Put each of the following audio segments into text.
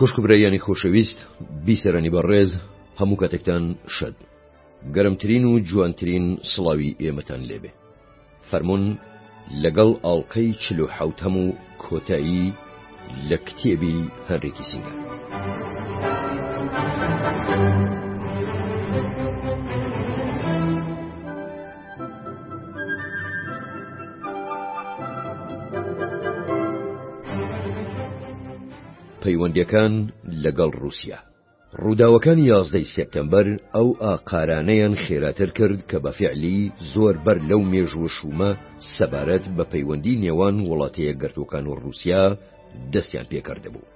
خوشک برایانی خۆشەویست بیسەرانی بەڕێز هەموو کاتێکتان شەد گەرمترین و جوانترین سڵاوی ئێمەتان لێبێ فەرموون لەگەڵ ئاڵقەی چل و حەوتەم و کۆتایی لە کتێبی هەنری کیسینگەر. پەیوەندییەکان لەگەڵ ڕووسیا. ڕووداوەکانی یازدەی سێپتەمبەر ئەو ئاقارانەیان خێراتر کرد کە بە فیعلی زۆر بەر لەو مێژووە شوومە سەبارەت بە پەیوەندی نێوان وڵاتە یەکگرتووەکان و ڕووسیا دەستیان پێکردبوو.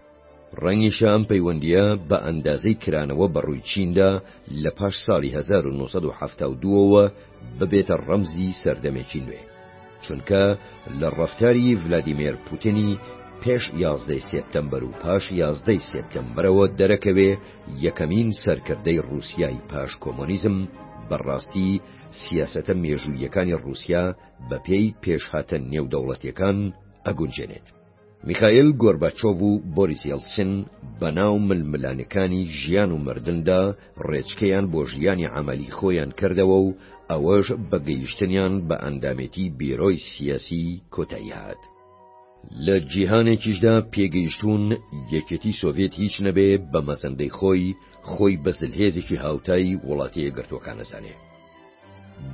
ڕەنگیشە ئەم پەیوەندییە بە ئەندازەی کرانەوە بە ڕووی چیندا لە پاش ساڵی 1972ەوە ببێتە ڕەمزی سەردەمێکی نوێ. چونکە لە ڕەفتاری ڤلادیمێر پوتنی پێش یازدەی سێپتەمبەر و پاش یازدەی سێپتەمبەرەوە دەرەکەوێ یەکەمین سەرکردەی ڕووسیای پاش کۆمۆنیزم بەڕاستی سیاسەتە مێژووییەکانی ڕووسیا بەپێی پێشهاتە نێودەوڵەتییەکان ئەگونجێنێت. میخائیل گۆرباچۆڤ و بۆریس یەڵتسن بەناو ململانێکانی ژیان و مردندا ڕێچکەیان بۆ ژیانی عەمەلی خۆیان کردەوە و ئەوەش بە گەیشتنیان بە ئەندامێتی بیرۆی سیاسی کۆتایی هات. لە جیهانێکیشدا پێگەیشتوون یەکێتی سۆڤێت هیچ نەبێ بە مەزەندەی خۆی، خۆی بە زلهێزێکی هاوتای وڵاتە یەکگرتووەکان ئەزانێ.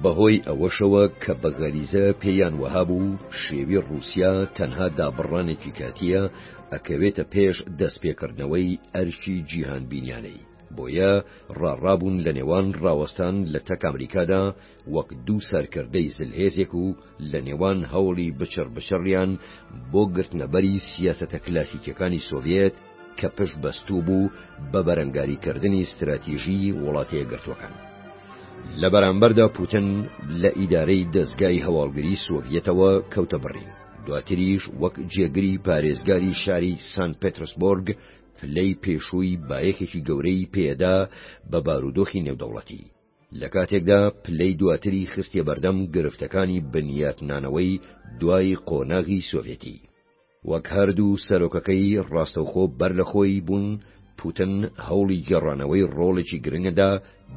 بەهۆی ئەوەشەوە کە بە غەریزە پێیان وەها بوو شێوی ڕووسیا تەنها دابڕانێکی کاتییە ئەکەوێتە پێش دەستپێکردنەوەی ئەرکی جیهانبینیانەی بۆیە ڕاڕابوون لە نێوان ڕاوەستان لە تەک ئەمریکادا وەک دوو سەرکردەی زلهێزێک و لە نێوان هەوڵی بچڕ بچڕیان بۆ گرتنەبەری سیاسەتە کلاسیکیەکانی سۆڤێت کە پشت بەستوو بوو بە بەرەنگاریکردنی ستراتیژیی وڵاتە یەکگرتووەکان. لە بەرامبەردا پوتن لە ئیدارەی دەزگای هەواڵگری سۆڤیەتەوە کەوتە بڕین، دواتریش وەک جێگری پارێزگاری شاری سان پێترسبۆرگ پلەی پێشووی بایەخێکی گەورەی پێدا بە بارودۆخی نێودەوڵەتی. لە کاتێکدا پلەی دواتری خستیە بەردەم گرفتەکانی بنیاتنانەوەی دوای قۆناغی سۆڤێتی. وەک هەردوو سەرۆکەکەی ڕاستەوخۆ بەر لە خۆی بوون، پوتن هەوڵی گێڕانەوەی ڕۆڵێکی گرنگ دا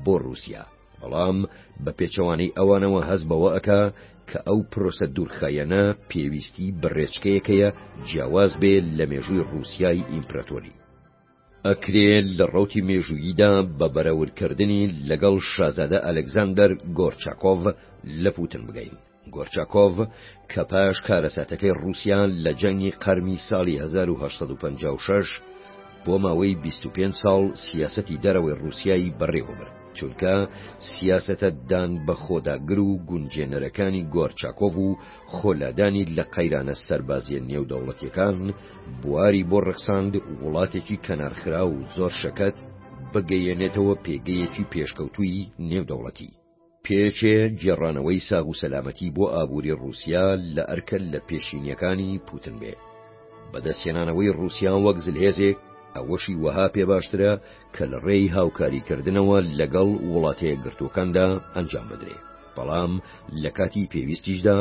بۆ ڕووسیا، بەڵام بە پێچەوانەی ئەوانەوە هەست بەوە ئەکا کە ئەو پرۆسە دوورخایەنە پێویستی بە ڕێچکەیەکەیە جیاواز بێ لە مێژووی ڕووسیای ئیمپراتۆری. ئەکرێ لە ڕەوتی مێژووییدا بە بەرەورکردنی لەگەڵ شازادە ئەلێکزاندەر گۆرچاکۆڤ لە پوتن بگەین. گۆرچاکۆڤ کە پاش کارەساتەکەی ڕووسیا لە جەنگی قەرمی ساڵی 1956 بۆ ماوەی 25 ساڵ سیاسەتی دەرەوەی ڕووسیایی بەڕێوەبرد چونکە سیاسەتە دان بە خۆداگر و گونجێنەرەکانی گۆرچاکۆڤ و خۆلادانی لە قەیرانە سەربازیە نێودەوڵەتیەکان بواری بۆ ڕەخساند وڵاتێکی کەنارخراو و زۆر شەکەت بگەیەنێتەوە پێگەیەکی پێشکەوتووی نێودەوڵەتی. پێچێ گێڕانەوەی ساغ و سەلامەتی بۆ ئابووری ڕووسیا لە ئەرکە لە پێشینیەکانی پوتن بێ. بەدەستهێنانەوەی ڕووسیا وەک زلهێزێک ئەوەشی وەها پێباشترە کە لە ڕێی هاوکاریکردنەوە لەگەڵ وڵاتەیەکگرتووەکاندا ئەنجام بدرێ، بەڵام لە کاتی پێویستیشدا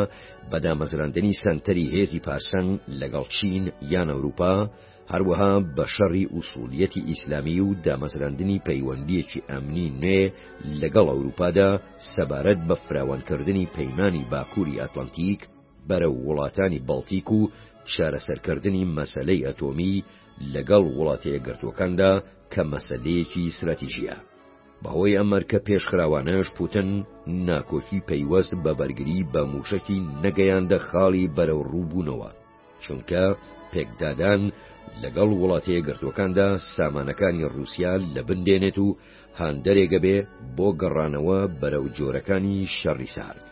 بە دامەزراندنی سەنتەری هێزی پارسەن لەگەڵ چین یان ئەوروپا، هەروەها بە شەڕی ئوسوڵیەتی ئیسلامی و دامەزراندنی پەیوەندییەکی ئەمنی نوێ لەگەڵ ئەوروپادا سەبارەت بە فراوانکردنی پەیمانی باکووری ئەتڵەنتیک بەرەو وڵاتانی بەڵتیک و چارەسەرکردنی مەسەلەی ئەتۆمی لەگەڵ وڵاتەیەکگرتووەکاندا کە مەسەلەیەکی ستراتیژییە. بەهۆی ئەم ئەرکە پێشخراوانەش پوتن ناکۆکی پەیوەست بە بەرگری بە مووشەکی نەگەیاندە خاڵی بەرەوڕووبوونەوە، چونکە پێکدادان لەگەڵ وڵاتەیەکگرتووەکاندا سامانەکانی ڕووسیا لەبن دێنێت و هاندەرێگە بێ بۆ گەڕانەوە بەرەو جۆرەکانی شەڕی سارد.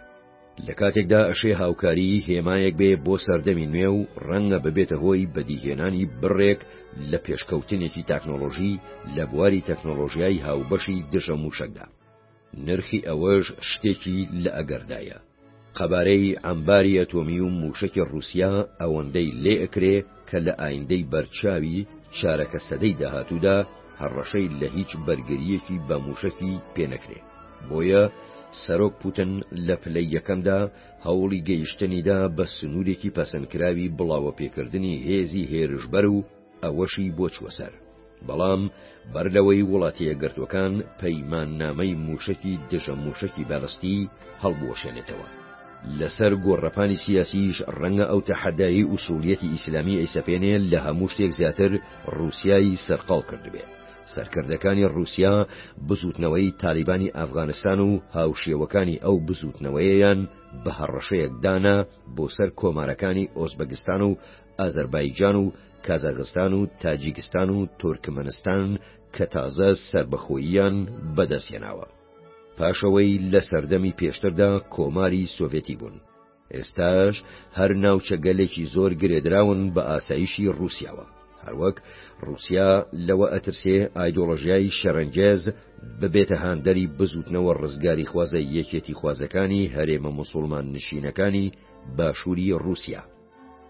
لە کاتێکدا ئەشێ هاوکاریی هێمایەک بێ بۆ سەردەمی نوێ و ڕەنگە ببێتە هۆی بەدیهێنانی بڕێک لە پێشکەوتنێکی تاکنۆلۆژی لە بواری تەکنۆلۆژیای هاوبەشی دژە مووشەکدا. نرخی ئەوەش شتێکی لە ئەگەردایە. قەبارەی عەمباری ئەتۆمی و مووشەکی ڕووسیا ئەوەندەی لێ ئەکرێ کە لە ئایندەی بەرچاوی چارەکە سەدەی داهاتوودا هەڕەشەی لە هیچ بەرگرییەکی بە مووشەکی پێ نەکرێ. بۆیە سەرۆک پوتن لە پلەی یەکەمدا هەوڵی گەیشتنیدا بە سنوورێکی پەسەندکراوی بڵاوەپێکردنی هێزی هێرشبەر و ئەوەشی بۆ چووەسەر، بەڵام بەر لەوەی وڵاتەیەکگرتووەکان پەیماننامەی مووشەکی دژە مووشەکی بالستی هەڵبوەشێنێتەوە. لەسەر گۆڕەپانی سیاسیش ڕەنگە ئەو تەحەدایەی ئوسوڵیەتی ئیسلامی ئەیسەپێنێ لە هەموو شتێک زیاتر ڕووسیای سەرقاڵ کردبێ، سەرکردەکانی ڕووسیا بزووتنەوەی تالیبانی ئەفغانستان و هاوشێوەکانی ئەو بزووتنەوەیەیان بە هەڕەشەیەک دانا بۆ سەر کۆمارەکانی ئۆزبەگستان و ئازەربایجان و کازاغستان و تاجیکستان و تورکمەنستان کە تازە سەربەخۆییان بەدەستهێناوە پاش ئەوەی لە سەردەمی پێشتردا کۆماری سۆڤێتی بوون. ئێستاش هەر ناوچەگەلێکی زۆر گرێدراون بە ئاسایشی ڕووسیاوە. هەروەک ڕووسیا لەوە ئەترسێ ئایدۆڵۆژیای شەرەنگێز ببێتە هاندەری بزووتنەوە ڕزگاریخوازە یەکێتیخوازەکانی هەرێمە موسوڵمان نشینەکانی باشووری ڕووسیا.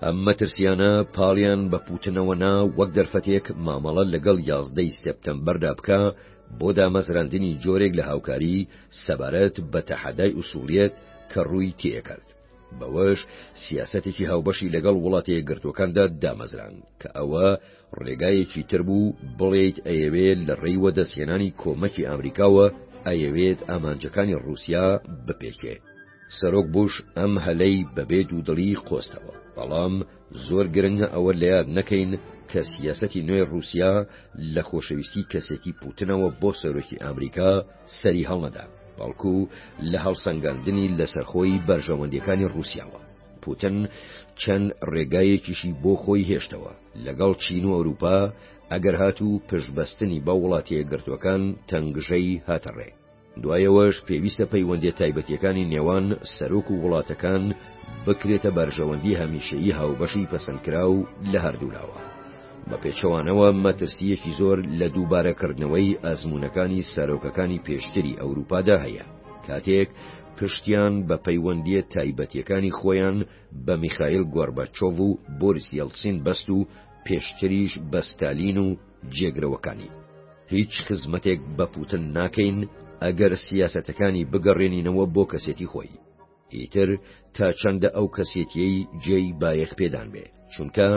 ئەم مەترسییانە پاڵیان بە پووتنەوە نا وەک دەرفەتێک مامەڵە لەگەڵ یازدەی سێپتەمبەردا بکا، بۆ دامەزراندنی جۆرێک لە هاوکاری سەبارەت بە تەحەدای ئوسوڵیەت کە ڕووی تێکرد. بەوەش سیاسەتێکی هاوبەشی لەگەڵ وڵاتە یەکگرتووەکاندا دامەزراند کە ئەوە ڕێگایەکی تر بوو بڵێیت ئەیەوێت لە ڕێی وەدەستهێنانی کۆمەکی ئامریکاوە ئەیەوێت ئامانجەکانی ڕووسیا بپێکێت. سەرۆک بوش ئەم هەلەی بەبێ دوودڵی قۆستەوە، بەڵام، زۆر گرنگە ئەوە لە یاد نەکەین کە سیاسەتی نوێی ڕووسیا لە خۆشەویستی کەسێتی پوتنەوە بۆ سەرۆکی ئامریکا سەری هەڵنەدا، بەڵکو لە هەڵسەنگاندنی لەسەرخۆی بەرژەوەندیەکانی ڕووسیاوە. پوتن چەند ڕێگایەکیشی بۆ خۆی هێشتەوە لەگەڵ چین و ئەوروپا ئەگەر هاتوو پشتبەستنی بە وڵاتە یەکگرتووەکان تەنگژەی هاتە ڕێ. دوای ئەوەش پێویستە پەیوەندیە تایبەتیەکانی نێوان سەرۆک و وڵاتەکان بکرێتە بەرژەوەندی هەمیشەیی هاوبەشی پەسەندکراو لە هەردوولاوە. بە پێچەوانەوە مەترسییەکی زۆر لە دووبارەکردنەوەی ئەزموونەکانی سەرۆکەکانی پێشتری ئەوروپادا هەیە، کاتێک پشتیان بە پەیوەندیە تایبەتیەکانی خۆیان بە میخائیل گۆرباچۆڤ و بۆریس یەڵتسین بەست و پێشتریش بە ستالین و جێگرەوەکانی. هیچ خزمەتێک بە پوتن ناکەین ئەگەر سیاسەتەکانی بگەڕێنینەوە بۆ کەسێتی خۆی. ئیتر تا چەندە ئەو کەسێتییەی جێی بایەخ پێدان بێ، چونکە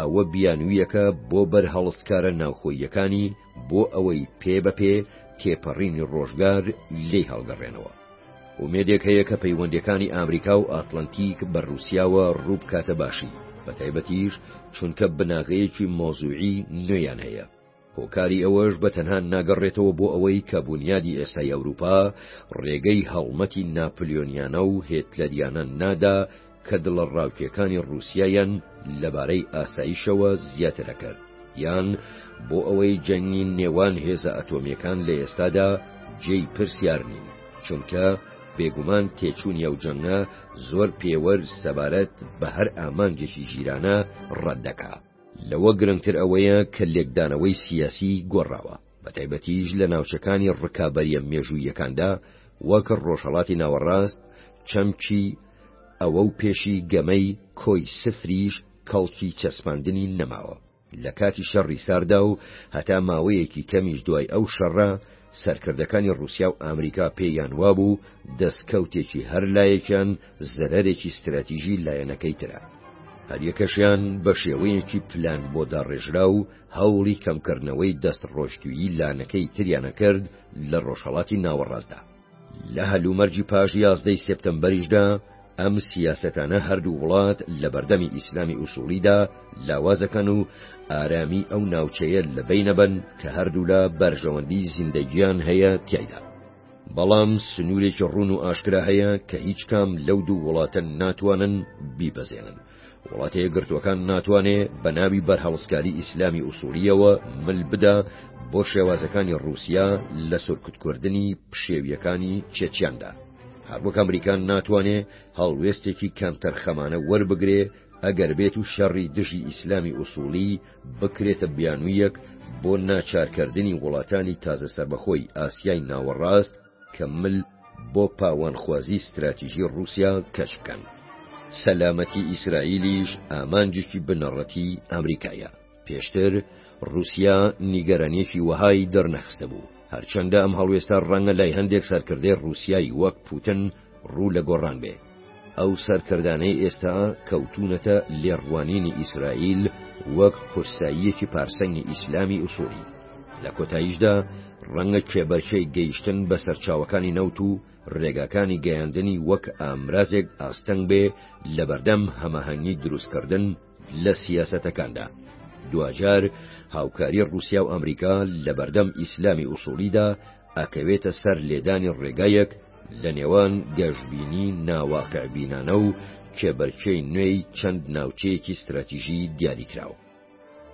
ئەوە بیانوویەکە بۆ بەرهەڵستکارە ناوخۆییەکانی بۆ ئەوەی پێ بە پێ تێپەڕینی ڕۆژگار لێی هەڵگەڕێنەوە. ئومێدێک هەیە کە پەیوەندیەکانی ئامریکا و ئاتلەنتیک بە ڕوسیاوە ڕوو بکاتە باشی، بە تایبەتیش چونکە بناغەیەکی مۆزوعی نوێیان هەیە. هۆکاری ئەوەش بە تەنها ناگەڕێتەوە بۆ ئەوەی کە بونیادی ئێستای ئەوروپا ڕێگەی هەڵمەتی ناپلیۆنیانە و هێتلەریانە نادا کە دڵە ڕاوکێکانی ڕووسیایان لەبارەی ئاسایشەوە زیاتر ئەکرد، یان بۆ ئەوەی جەنگی نێوان هێزە ئەتۆمییەکان لە ئێستادا جێی پرسیار نین، چونکە بێگومان تێچوونی ئەو جەنگە زۆر پێوەر سەبارەت بە هەر ئامانجێکی ژیرانە ڕەت دەکا. لەوە گرنگتر ئەوەیە کە لێکدانەوەی سیاسی گۆڕاوە. بەتایبەتیش لە ناوچەکانی ڕکابەریە مێژووییەکاندا وەک ڕۆژهەڵاتی ناوەڕاست، چەمکی، ەوە و پێشی گەمەی، کۆی سفریش، کەڵکی چەسپاندنی نەماوە. لە کاتی شەڕی ساردا و هەتا ماوەیەکی کەمیش دوای ئەو شەڕە، سەرکردەکانی ڕووسیا و ئامریکا پێییان وابوو دەستکەوتێکی هەر لایەکیان زەرەرێکی ستراتیژی لایەنەکەی ترە. هەریەکەشیان بە شێوەیەکی پلان بۆ داڕێژراو، هەوڵی کەمکردنەوەی دەستڕۆیشتوویی لانەکەی تریان ئەکرد لە ڕۆژهەڵاتی ناوەڕاستدا. لە هەلومەرجی پاش یازدەی سێپتەمبەریشدا ئەم سیاسەتانە هەردوو وڵات لە بەردەمی ئیسلامی ئوسوڵیدا لاوازەکەن و ئارامی ئەو ناوچەیە لە بەین ئەبەن کە هەردوولا بەرژەوەندی زیندەگیان هەیە تیایدا. بەڵام سنوورێکی ڕوون و ئاشکرا هەیە کە هیچ کام لەو دوو وڵاتە ناتوانن بیبەزێنن، وڵاتە یەکگرتووەکان ناتوانێ بە ناوی بەرهەڵستکاری ئیسلامی ئووسڵیەوە مل بدا بۆ شێوازەکانی ڕووسیا لە سرکوتکردنی پشێویەکانی چێچیاندا. هەروەک ئەمریکان ناتوانێ هەڵوێستێکی کەمتەرخەمانە وەربگرێ ئەگەر بێت و شەڕی دژی ئیسلامی ئووسڵی بکرێتە بیانوویەک بۆ ناچارکردنی وڵاتانی تازە سەربەخۆی ئاسیای ناوەڕاست کە مل بۆ پاوانخوازی ستراتیژی ڕووسیا کەش بکەن. سەلامەتی ئیسرائیلیش ئامانجێکی بنەڕەتیی ئامریکایە. پێشتر ڕووسیا نیگەرانییەکی وەهای دەرنەخستبوو، هەرچەندە ئەم هەڵوێستە ڕەنگە لای هەندێک سەرکردەی ڕووسیای وەک پووتن ڕوو لە گۆڕان بێ. ئەو سەرکردانەی ئێستا کەوتوونەتە لێڕوانینی ئیسرائیل وەک قورساییەکی پارسەنگی ئیسلامی ئوسوڵی. لە کۆتاییشدا ڕەنگە کێبەرکێی گەیشتن بە سەرچاوەکانی نەوت و ڕێگاکانی گەیاندنی وەک ئامرازێک ئاستەنگ بێ لەبەردەم هەماهەنگی دروستکردن لە سیاسەتەکاندا. دواجار هاوکاری ڕوسیا و ئەمریکا لە بەردەم ئیسلامی ئوسوڵیدا ئەکەوێتە سەر لێدانی ڕێگایەک لە نێوان گەشبینی ناواقعبینانە و کێبەرکێی نوێی چەند ناوچەیەکی ستراتیژی دیاریکراو.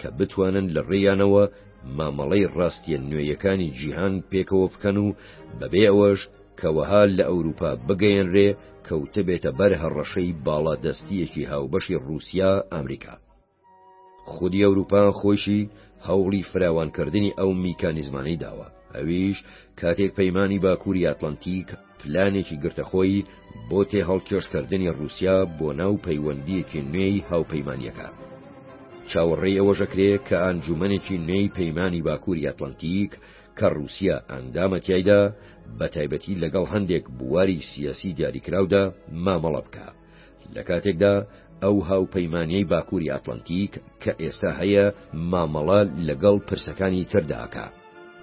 کە بتوانن لە ڕێیانەوە مامەڵەی ڕاستیە نوێیەکانی جیهان پێکەوە بکەن و بەبێ ئەوەش کەوەها لە ئەوروپا بگەیەنرێ کەوتبێتە بەر هەڕەشەی باڵادەستیەکی هاوبەشی ڕوسیا ئەمریکا. خودی ئەوروپا خۆیشی هەوڵی فراوانکردنی ئەو میکانیزمانەی داوە. ئەویش کاتێک پەیمانی باکووری ئەتڵەنتیک پلانێکی گرتە خۆی بۆ تێ هەڵکێشکردنی ڕووسیا بۆ ناو پەیوەندیەکی نوێی هاوپەیمانیەکە چاوەڕێی ئەوەژەکرێ کە ئەنجومەنێکی نوێی پەیمانی باکووری ئەتلەنتیک کە ڕووسیا ئەندامە تایدا بە تایبەتی لەگەڵ هەندێک بواری سیاسی دیاریکراودا مامەڵە بکە لە کاتێکدا ئەو هاوپەیمانیەی باکووری ئاتلەنتیک کە ئێستا هەیە مامەڵە لەگەڵ پرسەکانی ترداکە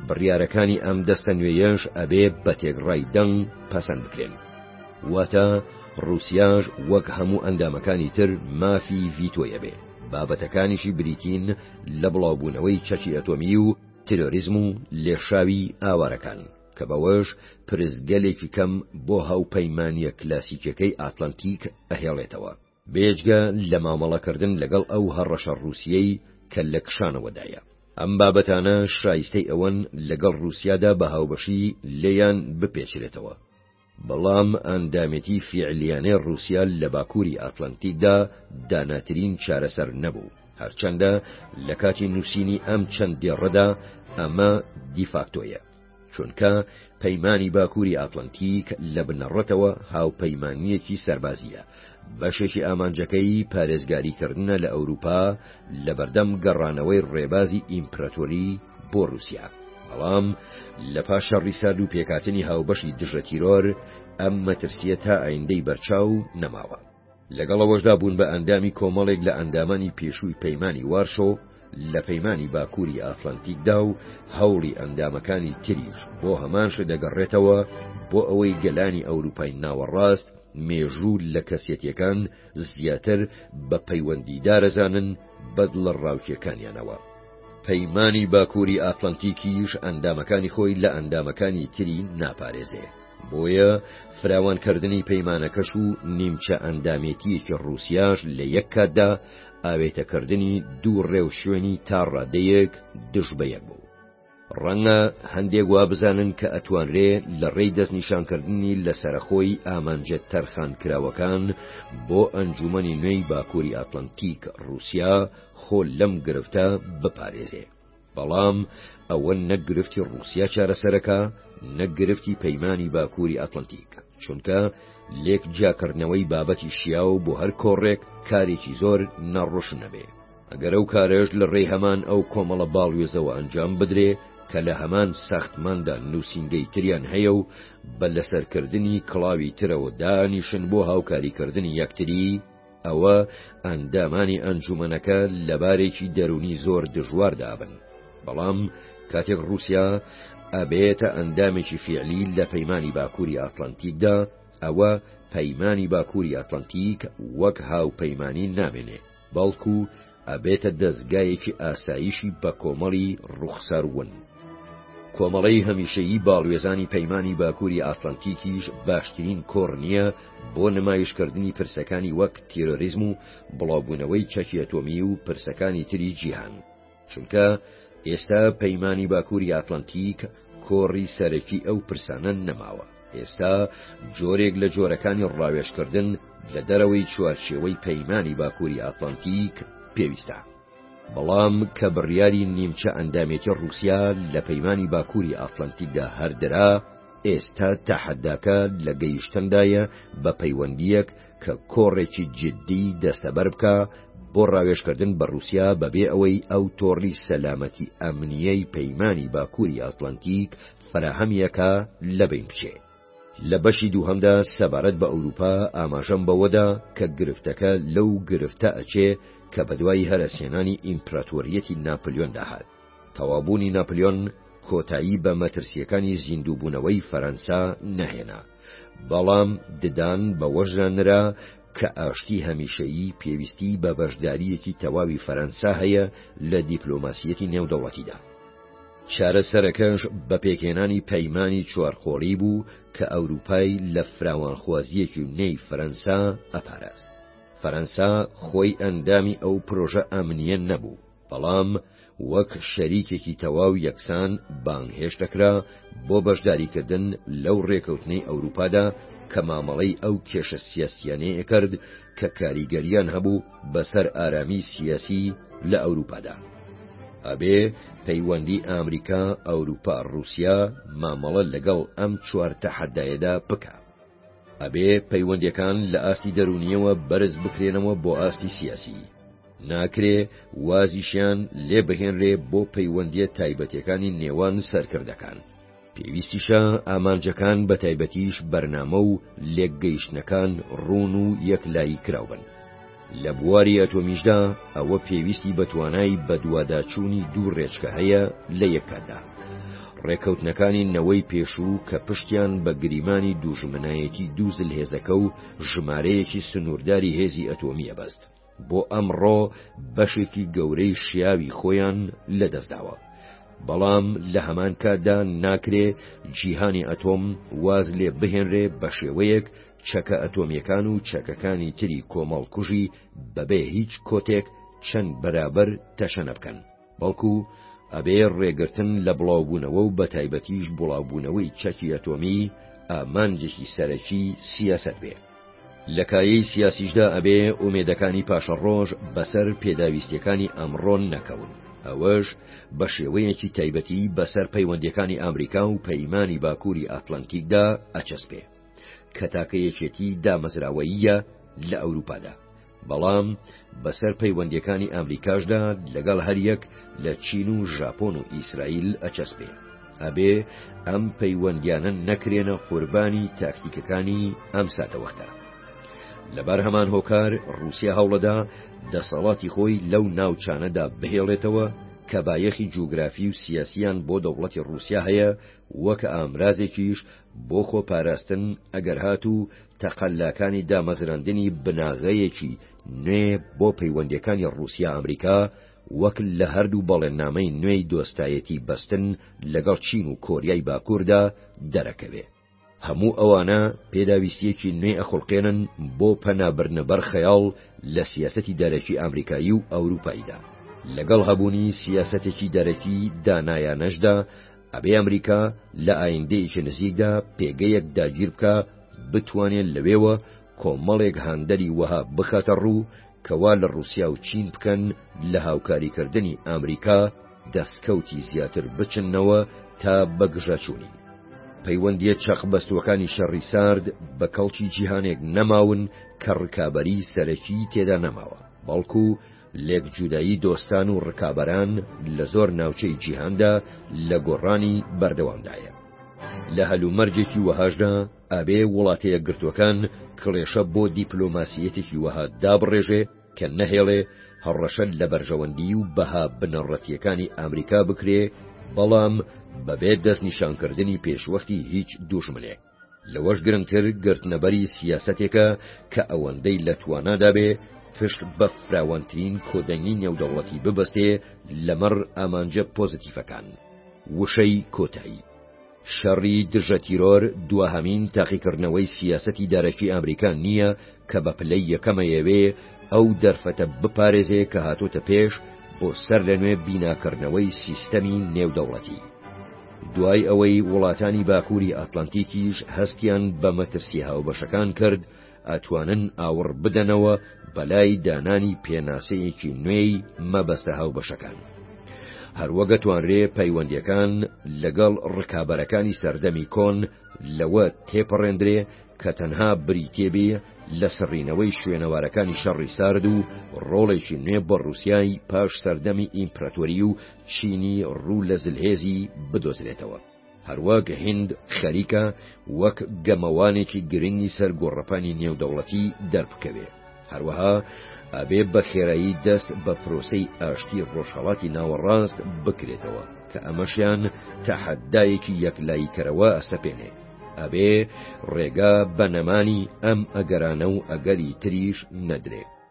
بڕیارەکانی ئەم دەستە نوێیەش ئەبێ بە تێگڕای دەنگ پەسەند بکرێن واتە ڕوسیاش وەک هەموو ئەندامەکانی تر مافی ڤیتۆیە بێ بابەتەکانیشی بریتین لە بڵاوبوونەوەی چەکی ئەتۆمی و ترۆریزم و لێشاوی ئاوارەکان کە بەوەش پرسگەلێکی کەم بۆ هاوپەیمانییە کلاسیکیەکەی ئاتلەنتیک ئەهێڵێتەوە. بێجگە لە مامەڵەکردن لەگەڵ ئەو هەڕەشە ڕووسیەی کە لە کشانەوەدایە. ئەم بابەتانە شایستەی ئەوەن لەگەڵ ڕووسیادا بە هاوبەشی لێیان بپێچرێتەوە. بەڵام ئەندامێتی فیعلیانەی ڕووسیا لە باکووری ئاتلانتیکدا داناترین چارەسەر نەبوو، هەرچەندە لە کاتی نووسینی ئەم چەند دێڕەدا ئەمە دیفاکتۆیە، چونکە پەیمانی باکووری ئاتلانتیک لە بنەڕەتەوە هاوپەیمانییەکی سەربازییە، بەشێکی ئامانجەکەی پارێزگاریکردنە لە ئەوروپا لە بەردەم گەڕانەوەی ڕێبازی ئیمپراتۆری بۆ ڕووسیا بەڵام لە پاش شەڕی سارد و پێکاتنی هاوبەشی دژە تیرۆر ئەم مەترسیە تا ئایندەی بەرچاو نەماوە لەگەڵەوەشدا بوون بە ئەندامی کۆمەڵێک لە ئەندامانی پێشووی پەیمانی وارشۆ لە پەیمانی باکووری ئاتلانتیکدا و هەوڵی ئەندامەکانی تریش بۆ هەمان شت دەگەڕێتەوە بۆ ئەوەی گەلانی ئەوروپای ناوەڕاست مێژوو لە کەسێتیەکان زیاتر بە پەیوەندی دارەزانن بەدڵە ڕاوکێکانیانەوە. پەیمانی باکووری ئاتلانتیکیش ئەندامەکانی خۆی لە ئەندامەکانی تری ناپارێزێ. بۆیە فراوانکردنی پەیمانەکەش و نیمچە ئەندامێتیەکی ڕوسیاش لە یەک کاتدا ئاوێتەکردنی دوو ڕێوشوێنی تا ڕادەیەک دژ بە یەک بوو. ڕەنگە هەندێک وا بزانن کە ئەتوانرێ لە ڕێی دەستنیشانکردنی لە سەرەخۆی ئامانجە تەرخانکراوەکان بۆ ئەنجوومەنی نوێی باکووری ئاتلەنتیک، ڕووسیا خۆ لەم گرفتە بپارێزێ. بەڵام ئەوە نەک گرفتی ڕووسیا چارەسەرەکا نەک گرفتی پەیمانی باکووری ئەتلەنتیک چونکە لێک جیاکردنەوەی بابەتی شیاو بۆ هەر کۆڕێک کارێکی زۆر ناڕۆشن نەبێ ئەگەر ئەو کارەش لە ڕێی هەمان ئەو کۆمەڵە باڵوێزەوە ئەنجام بدرێ کە لە هەمان ساختماندا نووسینگەی تریان هەیە و بە لەسەرکردنی کڵاوی ترەوە دانیشن بۆ هاوکاریکردنی یەکتری ئەوە ئەندامانی ئەنجومەنەکە لە بارێکی دەرونی زۆر دژواردابن بەڵام کاتێک رووسیا ئەبێتە ئەندامێکی فیعلی لە پەیمانانی باکووری ئاتلانتیکدا ئەوە پەیمانانی باکووری ئەتلانتیک وەک هاوپەیمانانی نامێنێ بەڵکو ئەبێتە دەزگایەکی ئاسایشی بەکۆمەڵی ڕووخسار ون. کۆمەڵەی هەمیشەیی باڵوێزانی پەیمانی باکووری ئاتلەنتیکیش باشترین کۆڕ نییە بۆ نمایشکردنی پرسەکانی وەک تیرۆریزم و بڵاوبوونەوەی چەکی ئەتۆمی و پرسەکانی تری جیهان، چونکە ئێستا پەیمانی باکووری ئاتلەنتیک کۆڕی سەرەکی ئەو پرسانە نەماوە. ئێستا جۆرێک لە جۆرەکانی ڕاوێژکردن لە دەرەوەی چوارچێوەی پەیمانی باکووری ئاتلانتیک پێویستە. بەڵام کە بڕیاری نیمچە ئەندامێتی ڕووسیا لە پەیمانی باکووری ئاتلانتیکدا هەر درا، ئێستا تەحەداکە لە گەیشتندایە بە پەیوەندییەک کە کۆڕێکی جیددی دەستەبەر بکا بۆ ڕاوێژکردن بە ڕووسیا بەبێ ئەوەی ئەو تۆڕی سەلامەتی ئەمنییەی پەیمانی باکووری ئاتلانتیک فەراهەمییەکە لە بەین بچێ. لە بەشی دووهەمدا سەبارەت بە ئەوروپا ئاماژەم بەوەدا کە گرفتەکە لەو گرفتە ئەچێ کە بەدوای هەرەسهێنانی ئیمپراتۆریەتی ناپلیۆندا هات. تەواوبوونی ناپلیۆن کۆتایی بە مەترسییەکانی زیندووبوونەوەی فەرەنسا نەهێنا، بەڵام ددان بەوەشدا نرا کە ئاشتی هەمیشەیی پێویستی بە بەشدارییەکی تەواوی فەرەنسا هەیە لە دیپلۆماسییەتی نێودەوڵەتیدا. چارەسەرەکەش بە پێکهێنانی پەیمانی چوارقۆڵی بوو کە ئەوروپای لە فراوانخوازییەکی نوێی فەرەنسا ئەپاراست. فەرەنسا خۆی ئەندامی ئەو پرۆژە ئەمنییە نەبوو، بەڵام وەک شەریکێکی تەواو یەکسان بانگهێشت دەکرا بۆ بەشداریکردن لەو ڕێکەوتنەی ئەوروپادا کە مامەڵەی ئەو کێشە سیاسییانەی ئەکرد کە کاریگەرییان هەبوو بەسەر ئارامی سیاسی لە ئەوروپادا. ئەبێ پەیوەندی ئامریکا، ئەوروپا، ڕوسیا مامەڵە لەگەڵ ئەم چوار تەحەدایەدا بکا. ئەبێ پەیوەندیەکان لە ئاستی دەرونیەوە بەرز بکرێنەوە بۆ ئاستی سیاسی. ناکرێ وازیشیان لێ بهێنرێ بۆ پەیوەندیە تایبەتیەکانی نێوان سەرکردەکان. پێویستیشە ئامانجەکان بە تایبەتیش بەرنامە و لێکگەیشتنەکان ڕوون و یەکلایی کراو بن. لە بواری ئەتۆمیشدا ئەوە پێویستی بە توانای بەدواداچوونی دوو ڕێچکە هەیە لە یەک کاتدا. ڕێکەوتنەکانی نەوەی پێشوو کە پشتیان بە گریمانی دووژمنایەتی دوو زلهێزەکە و ژمارەیەکی سنوورداری هێزی ئەتۆمییە بەست. بۆ ئەمڕۆ بەشێکی گەورەی شیاوی خۆیان لەدەستداوە بەڵام لە هەمان کاتدا ناکرێ جیهانی ئەتۆم واز لێ بهێنرێ بە شێوەیەک چەکە ئەتۆمیەکان و چەکەکانی تری کۆمەڵکوژی بەبێ هیچ کۆتێک چەند بەرابەر تەشەنە بکەن. بەڵکو ئەبێ ڕێگرتن لە بڵاوبوونەوە و بەتایبەتیش بڵاوبوونەوەی چەکی ئەتۆمی ئامانجێکی سەرەکی سیاسەت بێ. لە کایەی سیاسیشدا ئەبێ ئومێدەکانی پاشەڕۆژ بەسەر پێداویستییەکانی ئەمڕۆ نەکەون، ئەوەش بە شێوەیەکی تایبەتی بەسەر پەیوەندییەکانی ئامریکا و پەیمانی باکووری ئاتلانتیکدا ئەچەسپێ، کە تاکە یەکێتیی دامەزراوەییە لە ئەوروپادا. بەڵام بەسەر پەیوەندیەکانی ئامریکاشدا لەگەڵ هەریەک لە چین و ژاپۆن و ئیسرائیل ئەچەسپێ ئەبێ ئەم پەیوەندیانە نەکرێنە قوربانی تاکتیکەکانی ئەم ساتەوەختە لەبەر هەمان هۆکار رووسیا هەوڵەدا دەسەڵاتی خۆی لەو ناوچانەدا بهێڵێتەوە کە بایەخی جوگرافی و سیاسیان بۆ دەوڵەتی رووسیا هەیە وەکە ئامرازێکیش بۆ خۆپاراستن ئەگەر هاتوو تەقەلاکانی دامەزراندنی بناغەیەکی نوێ بۆ پەیوەندیەکانی ڕوسیا ئەمریکا وەک لە هەردوو بەڵێننامەی نوێی دۆستایەتی بەستن لەگەڵ چین و کۆریای باکوردا دەرەکەوێ هەموو ئەوانە پێداویستیەکی نوێ ئەخوڵقێنن بۆ پەنابرنە بەر خەیاڵ لە سیاسەتی دەرەکی ئەمریکایی و ئەوروپاییدا. لەگەڵ هەبوونی سیاسەتێکی دەرەکی دانایانەشدا ئەبێ ئەمریکا لە ئایندەیەکی نزیکدا پێگەیەک داگیر بکا بتوانێ لەوێوە کۆمەڵێک هاندەری وەها بخاتە ڕوو کە وا لە ڕووسیا و چین بکەن لە هاوکاریکردنی ئامریکا دەسکەوتی زیاتر بچننەوە تا بەگژاچوونی. پەیوەندییە چەقبەستووەکانی شەڕی سارد بە کەڵکی جیهانێک نەماون کە ڕکابەریی سەرەکیی تێدا نەماوە، بەڵکوو لێک جودایی دۆستان و ڕکابەران لە زۆر ناوچەی جیهاندا لە گۆڕانی بەردەوامدایە. لە هەلومەرجێکی وەهاشدا ئەبێ وڵاتەیەکگرتووەکان کڵێشە بۆ دیپلۆماسییەتێکی وەها دابڕێژێ کە نەهێڵێ هەڕەشە لە بەرژەوەندیی و بەها بنەڕەتییەکانی ئامریکا بکرێ بەڵام بەبێ دەستنیشانکردنی پێشوەختی هیچ دوژمنێک. لەوەش گرنگتر گرتنەبەری سیاسەتێکە کە ئەوەندەی لە توانادابێ پشت بە فراوانترین کۆدەنگی نێودەوڵەتی ببەستێ لەمەڕ ئامانجە پۆزتیفەکان وشەی کۆتایی. شەڕی دژە تیرۆر دواهەمین تاقیکردنەوەی سیاسەتی دارەکی ئامریکا نییە کە بە پلەی یەکەمە یەوێ ئەو دەرفەتە بپارێزێ کە هاتۆتە پێش بۆ سەرلەنوێ بیناکردنەوەی سیستەمی نێودەوڵەتی. دوای ئەوەی وڵاتانی باکووری ئاتلانتیکیش هەستیان بە مەترسی هاوبەشەکان کرد ئەتوانن ئاوڕ بدەنەوە بەلای دانانی پێناسەیەکی نوێی مەبەستە هاوبەشەکان. هەروەگە توانرێ پەیوەندیەکان لەگەڵ ڕکابەرەکانی سەردەمی کۆن لەوە تێپەڕێندرێ کە تەنها بریتێبێ لە سڕینەوەی شوێنەوارەکانی شەڕی سارد و ڕۆڵێکی نوێ بە ڕوسیای پاش سەردەمی ئیمپراتۆری و چینی ڕوو لە زلهێزی بدۆزرێتەوە، هەروەک هیند خەریکە وەک گەمەوانێکی گرنگی سەر گۆڕەپانی نێودەوڵەتی دەربکەوێ، هەروەها ئەبێ بە خێرایی دەست بە پرۆسەی ئاشتی ڕۆژهەڵاتی ناوەڕاست بکرێتەوە کە ئەمەشیان تەحەدایەکی یەکلاییکەرەوە ئەسەپێنێ، ئەبێ ڕێگا بە نەمانی ئەم ئەگەرانە و ئەگەری تریش نەدرێ.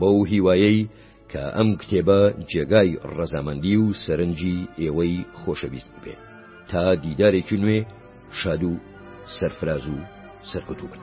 بەو هیوایەی کە ئەم کتێبە جێگای ڕەزامەندی و سەرنجی ئێوەی خۆشەویست بێ تا دیدارێکی نوێ شاد و سەرفراز و سەرکوتو بن.